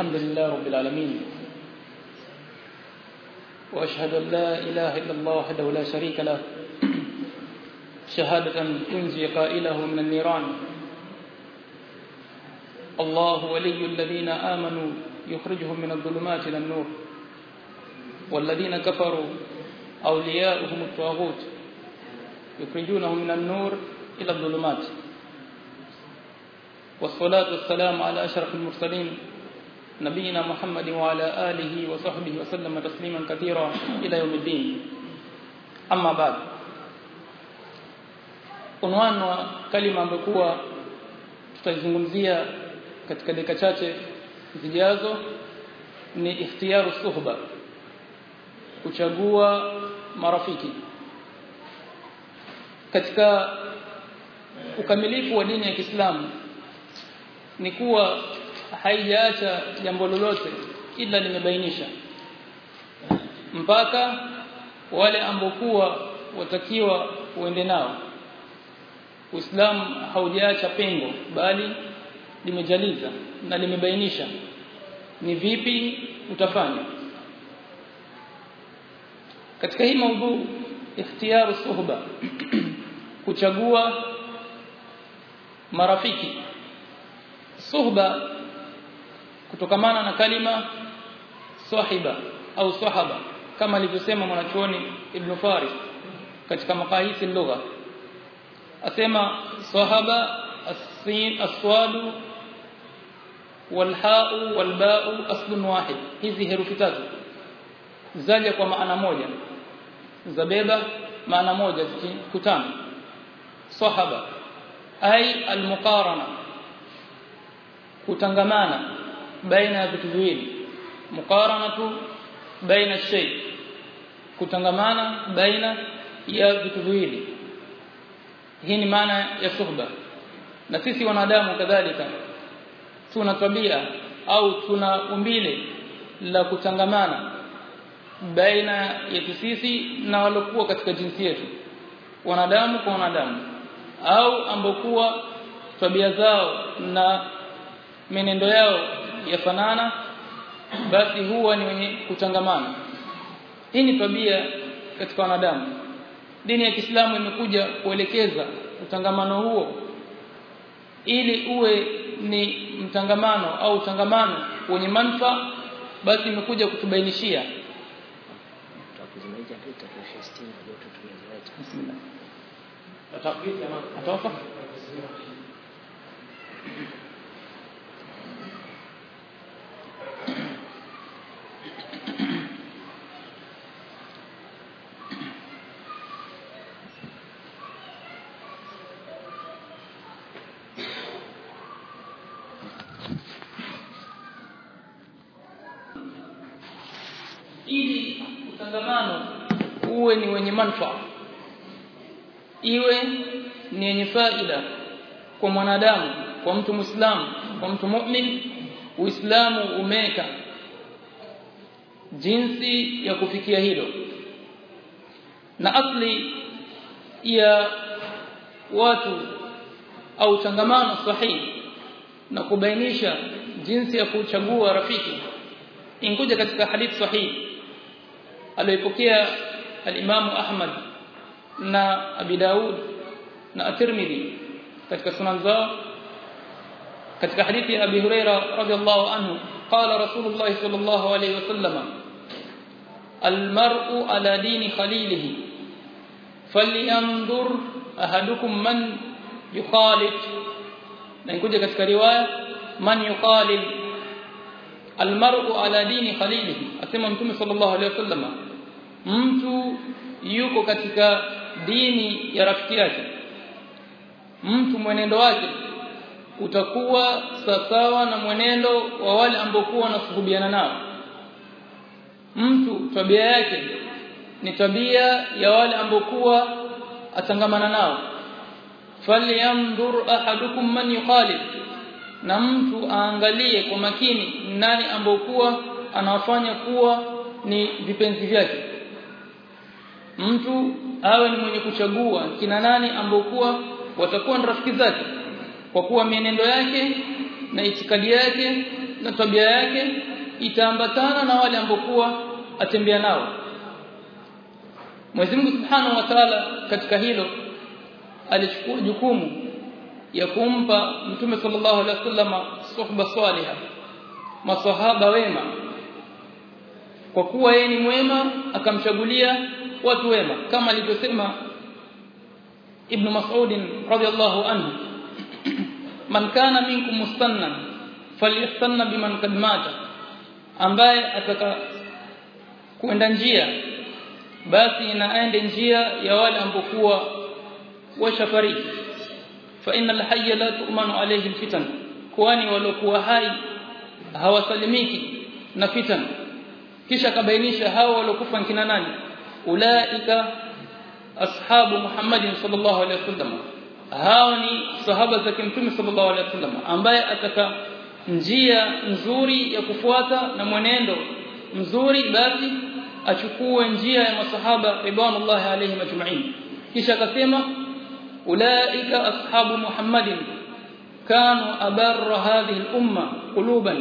الحمد لله رب العالمين. وأشهد أن لا إله إلا الله وحده لا شريك له. شهادة تنجي قائله من النيران. الله ولي الذين آمنوا يخرجهم من الظلمات إلى النور. والذين كفروا أولياؤهم الطاغوت يخرجونهم من النور إلى الظلمات. والصلاة والسلام على أشرف المرسلين نبينا محمد وعلى آله وصحبه وسلم تسليما كثيرا إلى يوم الدين أما بعد unwani wa kalima ambayo kuwa tutazungumzia katika dakika chache zijazo ni ikhtiyaru suhba kuchagua marafiki katika ukamilifu wa dini ya Kiislamu ni kuwa haijaacha jambo lolote ila limebainisha. Mpaka wale ambokuwa watakiwa uende nao. Uislamu haujaacha pengo bali limejaliza na limebainisha. Ni vipi utafanya? Katika hii maudhu ikhtiyaru suhba kuchagua marafiki. Suhba kutokamana na kalima sahiba au sahaba kama alivyosema mwanachuoni Ibn Faris katika maqahisi lugha asema sahaba as-sin as-swadu wal-ha'u wal-ba'u aslun wahid. Hizi herufi tatu. Zaja kwa maana moja zabeba maana moja zikikutana sahaba ay al-muqarana kutangamana baina ya vitu viwili. Muqaranatu baina shay. Kutangamana baina ya vitu viwili. Hii ni maana ya suhba. Na sisi wanadamu kadhalika tuna tabia au tuna umbile la kutangamana baina yetu sisi na walokuwa katika jinsi yetu. Wanadamu kwa wanadamu. Au ambokuwa tabia zao na menendo yao yafanana basi huwa ni wenye kutangamana. Hii ni tabia katika wanadamu. Dini ya Kiislamu imekuja kuelekeza utangamano huo ili uwe ni mtangamano au utangamano wenye manufaa basi imekuja kutubainishia. Atoka? ili utangamano uwe ni wenye manufaa iwe ni yenye faida kwa mwanadamu kwa mtu muislamu kwa mtu mu'min uislamu umeka jinsi ya kufikia hilo. Na asli ya watu au changamano sahihi na kubainisha jinsi ya kuchagua rafiki inkuja katika hadith sahihi aliyopokea الإمام أحمد نا أبي داود نا الترمذي. كتك سنن حديث أبي هريرة رضي الله عنه. قال رسول الله صلى الله عليه وسلم المرء على دين خليله فلينظر أحدكم من يخالف نقول كتك رواية من يقالل المرء على دين خليله. أسمى صلى الله عليه وسلم. Mtu yuko katika dini ya rafiki yake. Mtu mwenendo wake utakuwa sawasawa na mwenendo wa wale ambao wanasuhubiana nao. Mtu tabia yake ni tabia ya wale ambao atangamana nao. Falyamdur ahadukum man yuqalib na mtu aangalie kwa makini nani ambokuwa anawafanya kuwa ni vipenzi vyake mtu awe ni mwenye kuchagua kina nani ambokuwa watakuwa ni rafiki zake. Kwa kuwa mienendo yake na itikadi yake na tabia yake itaambatana na wale ambao atembea nao. Mwenyezi Mungu Subhanahu wa Ta'ala katika hilo alichukua jukumu ya kumpa Mtume sallallahu alaihi wasallam suhba saliha masahaba wema. Kwa kuwa yeye ni mwema akamchagulia watu wema kama alivyosema Ibn Mas'ud radhiyallahu anhu man kana minkum mustannan falyastanna biman kad mata ambaye ataka kwenda njia basi na aende njia ya wale ambokuwa washafariki fa innal hayya la tu'manu alayhi alfitan kwani waliokuwa hai hawasalimiki na fitan kisha kabainisha hao waliokufa kina nani أولئك أصحاب محمد صلى الله عليه وسلم. هاوني صحابة كمتم صلى الله عليه وسلم. أم باي أتكا نجيا نزوري يكفواتا نمونيندو. نزوري باتي أشكو نجي يا صحابة رضوان الله عليهم أجمعين. كيشا كثيما أولئك أصحاب محمد. كانوا أبر هذه الأمة قلوبا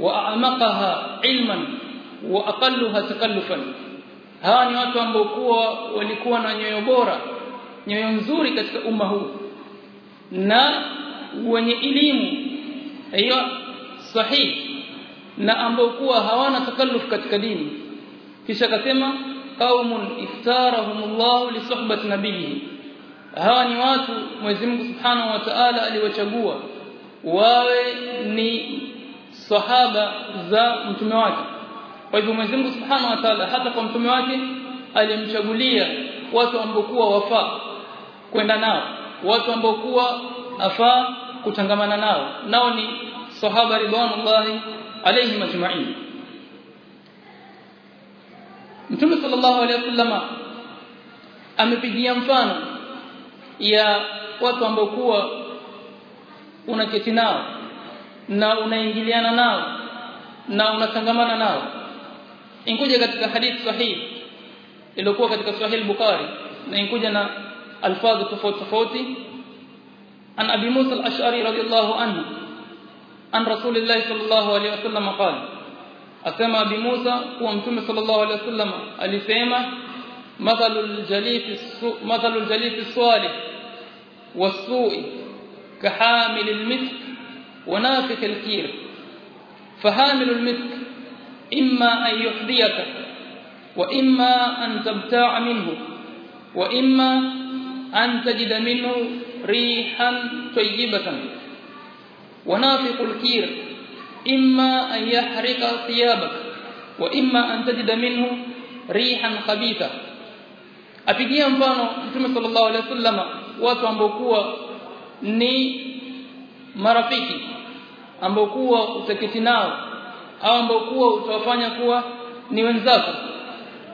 وأعمقها علما وأقلها تكلفا hawa ni watu ambao kuwa walikuwa na nyoyo bora nyoyo nzuri katika umma huu na wenye elimu hiyo sahihi na ambao kuwa hawana takalluf katika dini. Kisha akasema qaumun iftarahumullahu li suhbati nabiyhi. Hawa ni watu Mwenyezi Mungu Subhanahu wa Ta'ala aliwachagua wawe ni sahaba za mtume wake kwa hivyo Mwenyezi Mungu Subhanahu wa Ta'ala hata kwa mtume wake alimchagulia watu ambao kuwa wafaa kwenda nao watu ambao kuwa afaa kutangamana nao. Nao ni sahaba ridwanullahi alayhi majma'in Mtume sallallahu alayhi wasallam amepigia mfano ya watu ambao kuwa unaketi nao na unaingiliana nao na unatangamana nao inkuja katika hadithi sahihi iliyokuwa katika sahih bukhari na inkuja na alfadhi tofauti tofauti an abi musa al-ash'ari radiyallahu anhu an rasulillah sallallahu alayhi wasallam qala asema abi musa kuwa mtume sallallahu alayhi wasallam alisema mathalul jalif mathalul jalif salih was-su'i كحامل المسك ونافخ الكير فحامل المسك إما أن يحذيك وإما أن تبتاع منه وإما أن تجد منه ريحا طيبة. ونافق الكير إما أن يحرق ثيابك وإما أن تجد منه ريحا خبيثة. apigia mfano mtume sallallahu alaihi wasallam watu kuwa ni marafiki ambao kuwa utaketi nao au ambao kuwa utawafanya kuwa ni wenzako.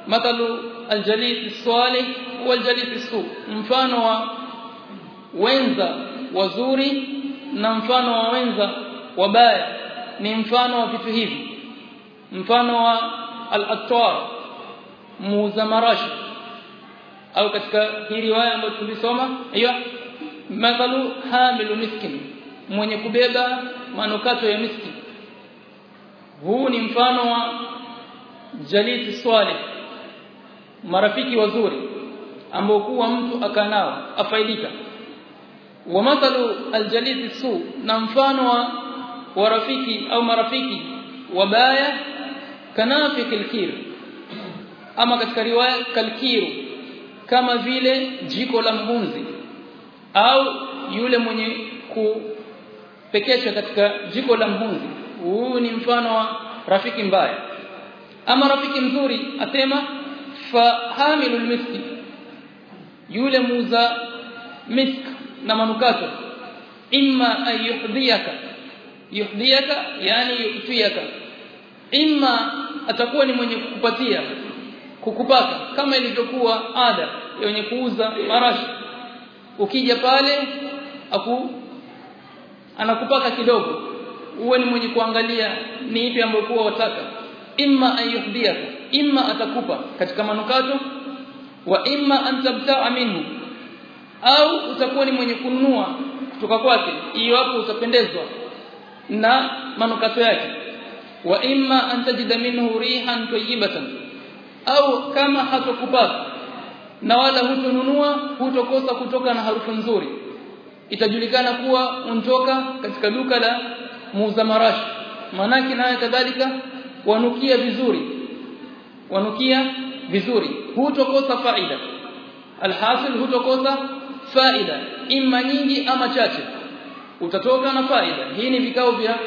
Mathalu aljalis salih waljalis su mfano wa wenza wazuri na mfano wa wenza wabaya ni mfano wa vitu hivi. Mfano wa al-attar muuza marashi. Au katika hii riwaya ambayo tulisoma hiyo mathalu hamilu miskin mwenye kubeba manukato ya miski huu ni mfano wa jalisi swali marafiki wazuri ambao kuwa mtu akanao afaidika. Wa mathalu aljalisi su na mfano wa warafiki au marafiki wabaya kanafiki alkir ama katika riwaya kalkiru kama vile jiko la mbunzi au yule mwenye kupekesha katika jiko la mhunzi huu ni mfano wa rafiki mbaya. Ama rafiki mzuri asema fahamilul miski yule muuza misk na manukato. Imma an yuhdiyaka. Yuhdiyaka yani yutiyaka imma atakuwa ni mwenye kukupatia kukupaka kama ilivyokuwa ada ya wenye kuuza marashi. Ukija pale aku anakupaka kidogo uwe ni mwenye kuangalia ni ipi ambayo kwa wataka. Imma ayuhdiyaka imma atakupa katika manukato wa imma an tabta'a minhu au utakuwa ni mwenye kununua kutoka kwake iwapo utapendezwa na manukato yake. Wa imma antajida minhu rihan tayyibatan au kama hatokupata na wala hutonunua hutokosa kutoka na harufu nzuri. Itajulikana kuwa untoka katika duka la muuza marashi. Manake naye kadhalika wanukia vizuri. Wanukia vizuri. Hutokosa faida. Alhasil hutokosa faida. Imma nyingi ama chache. Utatoka na faida. Hii ni vikao vya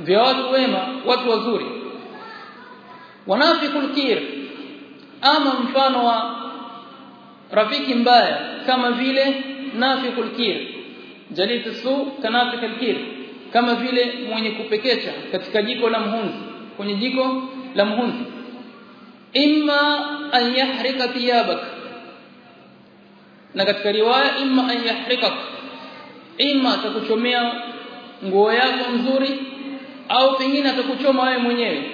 vya watu wema watu wazuri. Wanafikul kir. Ama mfano wa rafiki mbaya kama vile nafikul kir. Jalis su kanafikul kir kama vile mwenye kupekecha katika jiko la mhunzi kwenye jiko la mhunzi. Imma an yahrika thiyabak na katika riwaya imma an yahrikak imma atakuchomea nguo yako nzuri au pengine atakuchoma wewe mwenyewe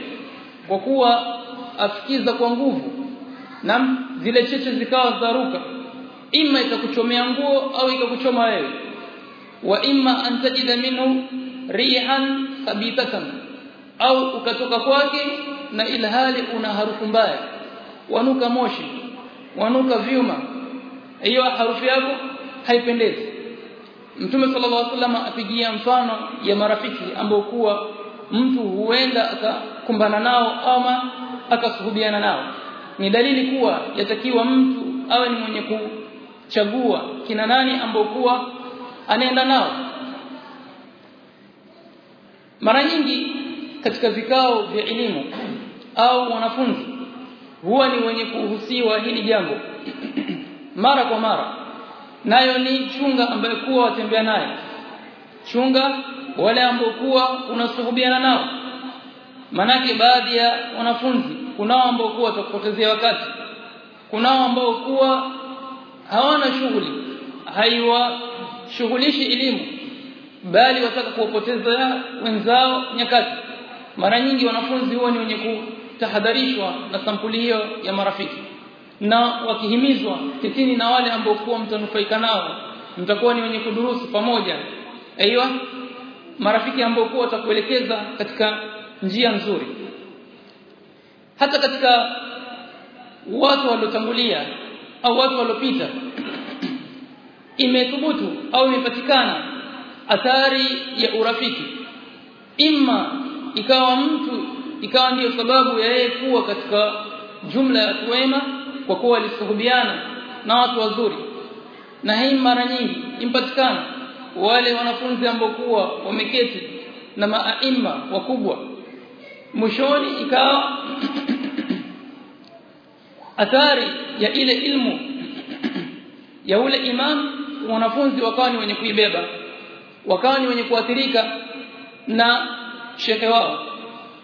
kwa kuwa afikiza kwa nguvu na zile cheche zikawa zaruka imma itakuchomea nguo au ikakuchoma wewe. Wa imma an tajida minhu rihan khabithatan au ukatoka kwake na ilhali una harufu mbaya. Wanuka moshi wanuka vyuma. Hiyo harufu yako haipendezi. Mtume sallallahu alaihi wasallam apigia mfano ya marafiki ambao kuwa mtu huenda akakumbana nao ama akasuhubiana nao. Ni dalili kuwa yatakiwa mtu awe ni mwenye kuchagua kina nani ambao kuwa anaenda nao mara nyingi katika vikao vya elimu au wanafunzi huwa ni wenye kuhusiwa hili jambo. Mara kwa mara nayo ni chunga ambaye kuwa watembea naye chunga wale ambao kuwa unasuhubiana nao. Manake baadhi ya wanafunzi kunao ambao kuwa watakupotezea wakati. Kunao ambao kuwa hawana shughuli. Haiwashughulishi elimu bali wataka kuwapoteza wenzao nyakati. Mara nyingi wanafunzi huwa ni wenye kutahadharishwa na sampuli hiyo ya marafiki. Na wakihimizwa titini na wale ambao kuwa mtanufaika nao mtakuwa ni wenye kudurusu pamoja. Aiywa marafiki ambao kuwa watakuelekeza katika njia nzuri. Hata katika watu waliotangulia au watu waliopita imethubutu au imepatikana athari ya urafiki. Imma ikawa mtu ikawa ndiyo sababu ya yeye kuwa katika jumla ya watu wema kwa kuwa alisuhubiana na watu wazuri. Na hii mara nyingi impatikana wale wanafunzi ambao kuwa wameketi na maaima wakubwa. Mwishoni ikawa athari ya ile ilmu ya ule imam wanafunzi wakawa ni wenye kuibeba wakawa ni wenye kuathirika na shekhe wao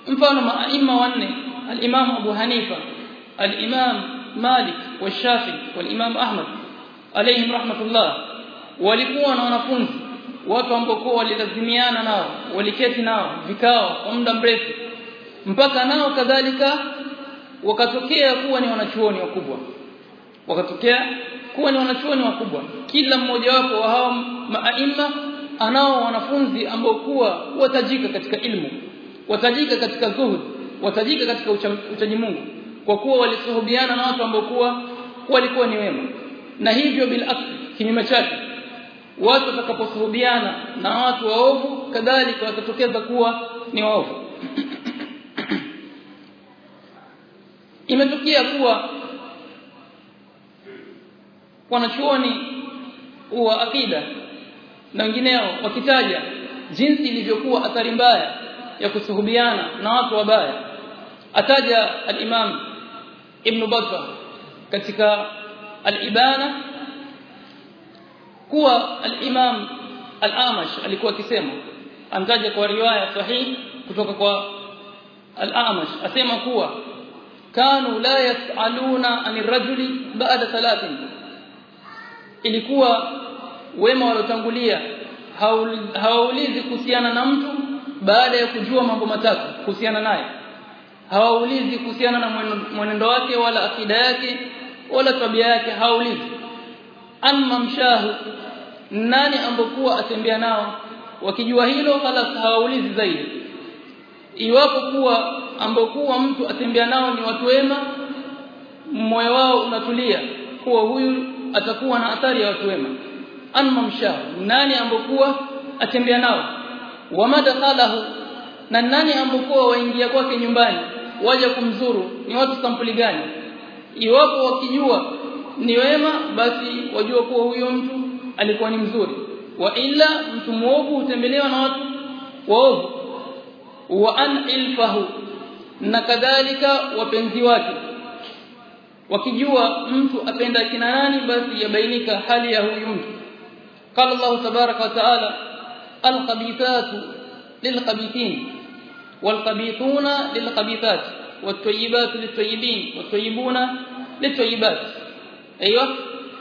mfano maaima wanne al-Imam Abu Hanifa al-Imam Malik والشافعي والإمام Ahmad alayhim rahmatullah walikuwa na wanafunzi watu ambao walilazimiana nao waliketi nao vikao kwa muda mrefu mpaka nao kadhalika wakatokea kuwa ni wanachuoni wakubwa wakatokea kuwa ni wanachuoni wakubwa kila mmoja wapo wa hao maaima anao wanafunzi ambao kuwa watajika katika ilmu watajika katika zuhud watajika katika uchaji Mungu kwa kuwa walisuhubiana na watu ambao kuwa walikuwa ni wema. Na hivyo bil kinyume chake watu watakaposuhubiana na watu waovu kadhalika watatokeza kuwa ni waovu. Imetokea kuwa wanachuoni wa akida na wengineo wakitaja jinsi ilivyokuwa athari mbaya ya kusuhubiana na watu wabaya. Ataja al-Imam Ibn Battah katika al-Ibana kuwa al-Imam al-Amash alikuwa akisema antaja kwa riwaya sahihi kutoka kwa al-Amash asema kuwa kanu la yasaluna anir rajuli baada thalathin ilikuwa wema waliotangulia hawaulizi kuhusiana na mtu baada ya kujua mambo matatu kuhusiana naye. Hawaulizi kuhusiana na mwenendo wake wala akida yake wala tabia yake hawaulizi amma mshahu nani ambokuwa atembea nao wakijua hilo khalas hawaulizi zaidi? Iwapo kuwa ambokuwa mtu atembea nao ni watu wema moyo wao unatulia kuwa huyu atakuwa na athari ya watu wema anma msha nani ambokuwa atembea nao? Wama dakhalahu na nani ambokuwa waingia kwake nyumbani waje kumzuru? Ni watu sampuli gani? Iwapo wakijua ni wema basi wajua kuwa huyo mtu alikuwa ni mzuri. Wa ila mtu mwovu hutembelewa na watu waovu. Wa an ilfahu na kadhalika wapenzi wake. Wakijua mtu apenda kina nani basi yabainika hali ya huyu mtu قال الله تبارك وتعالى القبيثات للقبيثين والقبيثون للقبيثات والطيبات للطيبين والطيبون للطيبات. أيوه.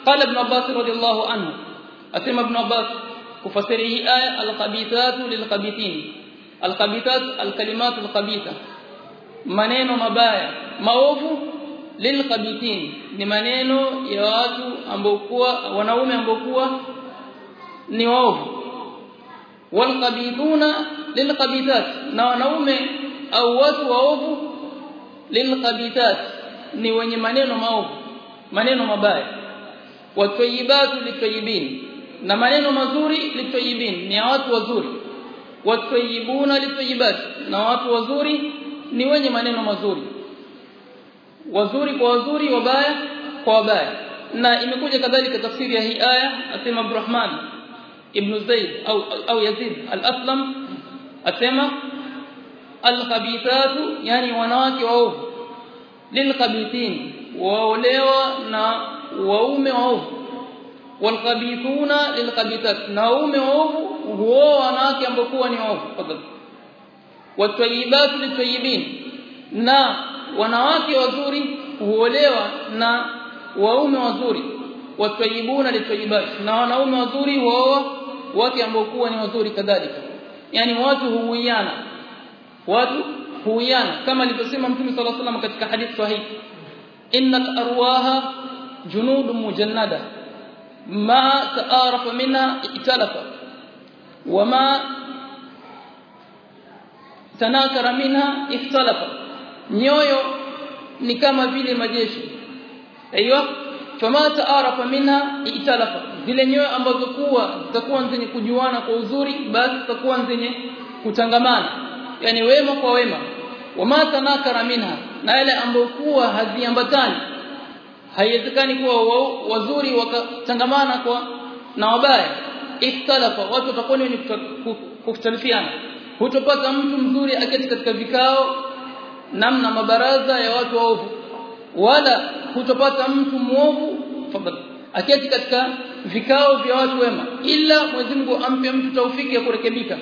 قال ابن عباس رضي الله عنه اسمع ابن عباس كفسره آية القبيثات للقبيثين. القبيثات الكلمات القبيثة. منين مبايا maovu للقبيثين. لمنين يواتو ya ونوم ambao ni waovu. Walqabithuna lilqabithat na wanaume au watu waovu lilqabithat ni wenye maneno maovu maneno mabaya. Watayibatu litayibin na maneno mazuri litayibin ni watu wazuri. Watayibuna litayibat na watu wazuri ni wenye maneno mazuri. Wazuri kwa wazuri wabaya kwa wabaya. Na imekuja kadhalika tafsiri ya hii aya asema Abdurrahman ابن زيد أو, أو يزيد. الأسلم أسمى الخبيثات يعني وناك عوف للخبيثين وولوا نا وهم عوف والخبيثون للخبيثات. نوم عوف هو وناك يمبقون عوف فضل والطيبات للطيبين. نا وناك وزوري وولوا نا وهم وزوري. والطيبون للطيبات. نا نوم وزوري وهو wake ambao kuwa ni wazuri kadhalika yani watu huwiana watu huwiana kama alivyosema mtume صلى الله عليه وسلم katika hadith sahih innal arwaha junudun mujannada ma taarafa minha italafa wama tanakara minha ikhtalafa nyoyo ni kama vile majeshi aiyo fama taarafa minha italafa zile nyoyo ambazo kuwa zitakuwa zenye kujuana kwa uzuri basi zitakuwa zenye kutangamana. Yani wema kwa wema. Wama tanakara minha na yale ambayo kuwa haziambatani. Haiwezekani kuwa wazuri wakatangamana kwa na wabaya. Ikhtalafa watu watakuwa ni kukhtalifiana. Hutopata mtu mzuri aketi katika vikao namna mabaraza ya watu waovu. Wala hutopata mtu fadhali aketi katika vikao vya watu wema. Ila Mwenyezi Mungu ampe mtu taufiki ya kurekebika.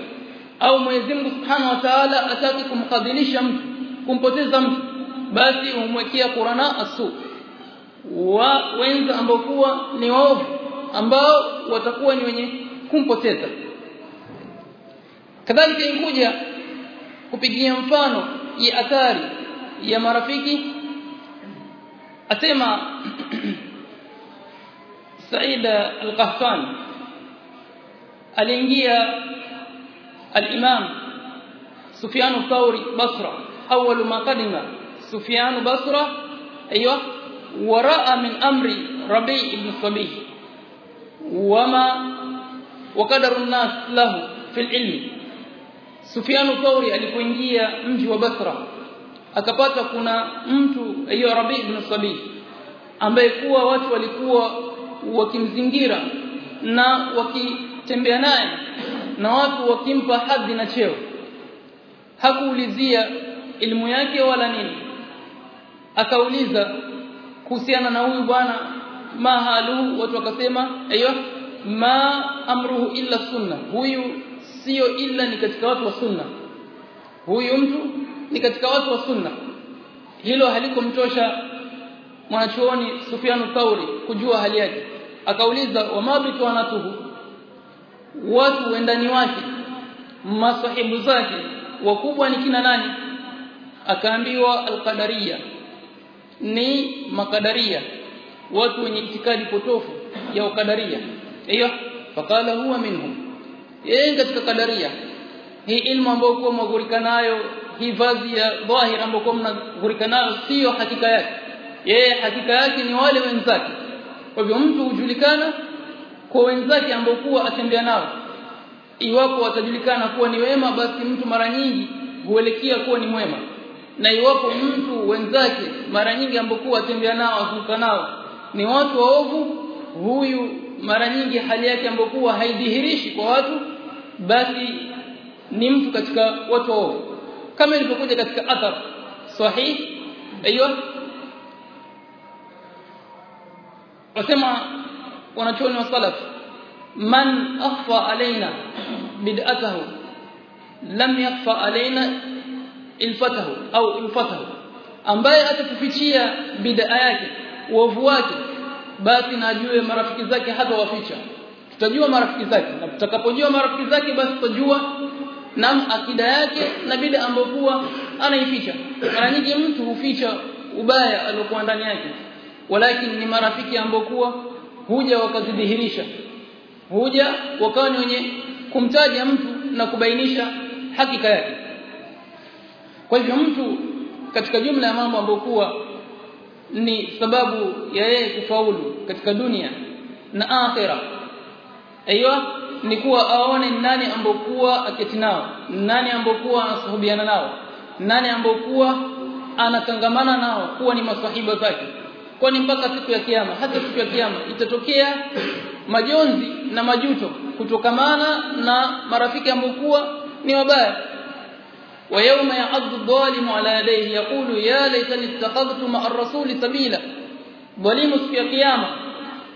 Au Mwenyezi Mungu Subhanahu wa Ta'ala ataki kumkadhilisha mtu kumpoteza mtu basi umwekea Qur'ana asu wa wenza ambao kuwa ni waovu ambao watakuwa ni wenye kumpoteza. Kadhalika inkuja kupigia mfano ya athari ya marafiki. Asema سعيد القهطان الانجيا الإمام سفيان الثوري بصرة أول ما قدم سفيان بصرة أيوه وراء من أمر ربيع بن صبيه وما وقدر الناس له في العلم. سفيان الثوري الفوينجيا مجي وبصرة. akapata kuna mtu hiyo rabii bnu sabih ambaye kuwa watu walikuwa wakimzingira na wakitembea naye na watu wakimpa hadhi na cheo. Hakuulizia ilmu yake wala nini. Akauliza kuhusiana na huyu bwana ma haluhu watu wakasema aiyo ma amruhu illa sunna. Huyu sio illa ni katika watu wa sunna. Huyu mtu ni katika watu wa sunna. Hilo halikomtosha mwanachuoni Sufyan Thauri kujua hali yake akauliza wa mabitu wanatuhu? Watu wendani wake masahibu zake wakubwa ni kina nani? Akaambiwa alqadariya. Ni makadaria watu wenye itikadi potofu ya ukadaria hiyo fakala huwa minhum. Yeye katika kadaria hii ilmu ambayo kwa mghurika nayo hii vazi ya dhahir ambayo kwa mnaghurika nayo sio hakika yake. Yeye hakika yake ni wale wenzake kwa hivyo mtu hujulikana kwa wenzake ambao kuwa atembea nao. Iwapo watajulikana kuwa ni wema basi mtu mara nyingi huelekea kuwa ni mwema. Na iwapo mtu wenzake mara nyingi ambokuwa atembea nao azunguka nao ni watu waovu huyu mara nyingi hali yake ambokuwa haidhihirishi kwa watu basi ni mtu katika watu waovu. Kama ilivyokuja katika athar sahih aiywa wasema wanachoni wa salaf man akhfa alaina bid'atahu lam yakhfa alaina ilfatahu au ilfatahu. Ambaye atakufichia bid'a yake uovu wake basi na ajue marafiki zake hata waficha tutajua marafiki zake na tutakapojua marafiki zake basi tutajua na akida yake na bid'a ambayo anaificha. Mara nyingi mtu huficha ubaya aliokuwa ndani yake walakini ni marafiki ambao kuwa huja wakazidhihirisha huja wakawa ni wenye kumtaja mtu na kubainisha hakika yake. Kwa hivyo mtu katika jumla ya mambo ambayo kuwa ni sababu ya yeye kufaulu katika dunia na akhira aiyo ni kuwa aone nani ambokuwa aketi nao nani ambokuwa anasuhubiana nao nani ambokuwa anatangamana nao kuwa ni masahiba zake kwani mpaka siku ya kiyama hata siku ya kiyama itatokea majonzi na majuto kutokamana na marafiki ambokuwa ni wabaya. Wa yawma ya'addu dhalimu ala yadayhi yaqulu ya laitani ittakhadhtu ma'a rasuli sabila. Dhalimu siku ya kiyama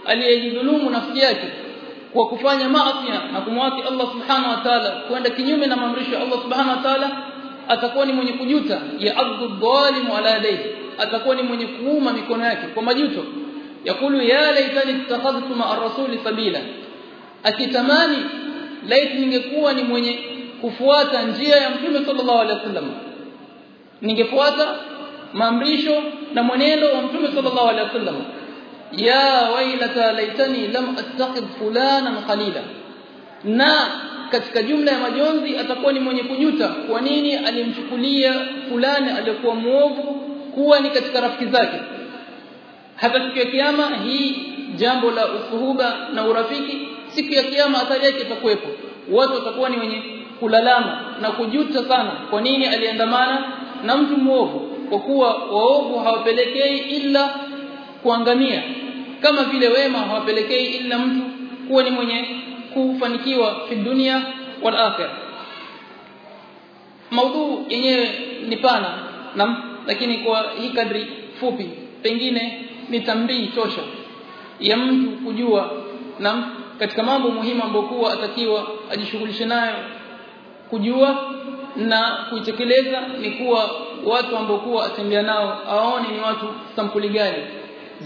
aliyejidhulumu nafsi yake kwa kufanya maasi na kumwasi Allah subhanahu wa ta'ala kwenda kinyume na maamrisho ya Allah subhanahu wa ta'ala atakuwa ni mwenye kujuta ya'addu dhalimu ala yadayhi atakuwa ni mwenye kuuma mikono yake kwa majuto. Yakulu ya laitani ittakhadhtu ar-rasuli sabila. Akitamani laiti ningekuwa ni mwenye kufuata njia ya mtume sallallahu alaihi wasallam ningefuata maamrisho na mwenendo wa mtume sallallahu alaihi wasallam. Ya wailata laitani lam attaqib fulanan qalila. Na katika jumla ya majonzi atakuwa ni mwenye kujuta kwa nini alimchukulia fulani aliyokuwa muovu kuwa ni katika rafiki zake. Hata siku ya kiyama hii jambo la usuhuba na urafiki siku ya kiyama athari yake itakuwepo. Watu watakuwa ni wenye kulalama na kujuta sana kwa nini aliandamana na mtu mwovu kwa kuwa waovu hawapelekei ila kuangamia. Kama vile wema hawapelekei ila mtu kuwa ni mwenye kufanikiwa fi dunia wal akhirah. Maudhu yenyewe ni pana na lakini kwa hii kadri fupi pengine ni tambii tosha ya mtu kujua. Nam katika mambo muhimu ambayo kuwa atakiwa ajishughulishe nayo kujua na kuitekeleza ni kuwa watu ambao kuwa atembea nao aone ni watu sampuli gani.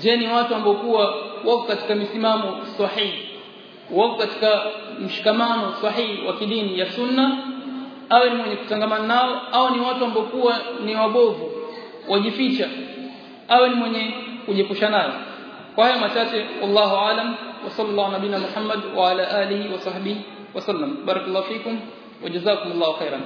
Je ni watu ambao kuwa wako katika misimamo sahihi wako katika mshikamano sahihi wa kidini ya sunna awe ni mwenye kutangamana nao au ni watu ambao kuwa ni wabovu wajificha awe ni mwenye kujepusha nayo. Kwa haya machache wallahu alam wa sallallahu nabina muhammad wa ala alihi wa sahbihi wa sallam. Barakallahu fikum wa jazakumullahu khairan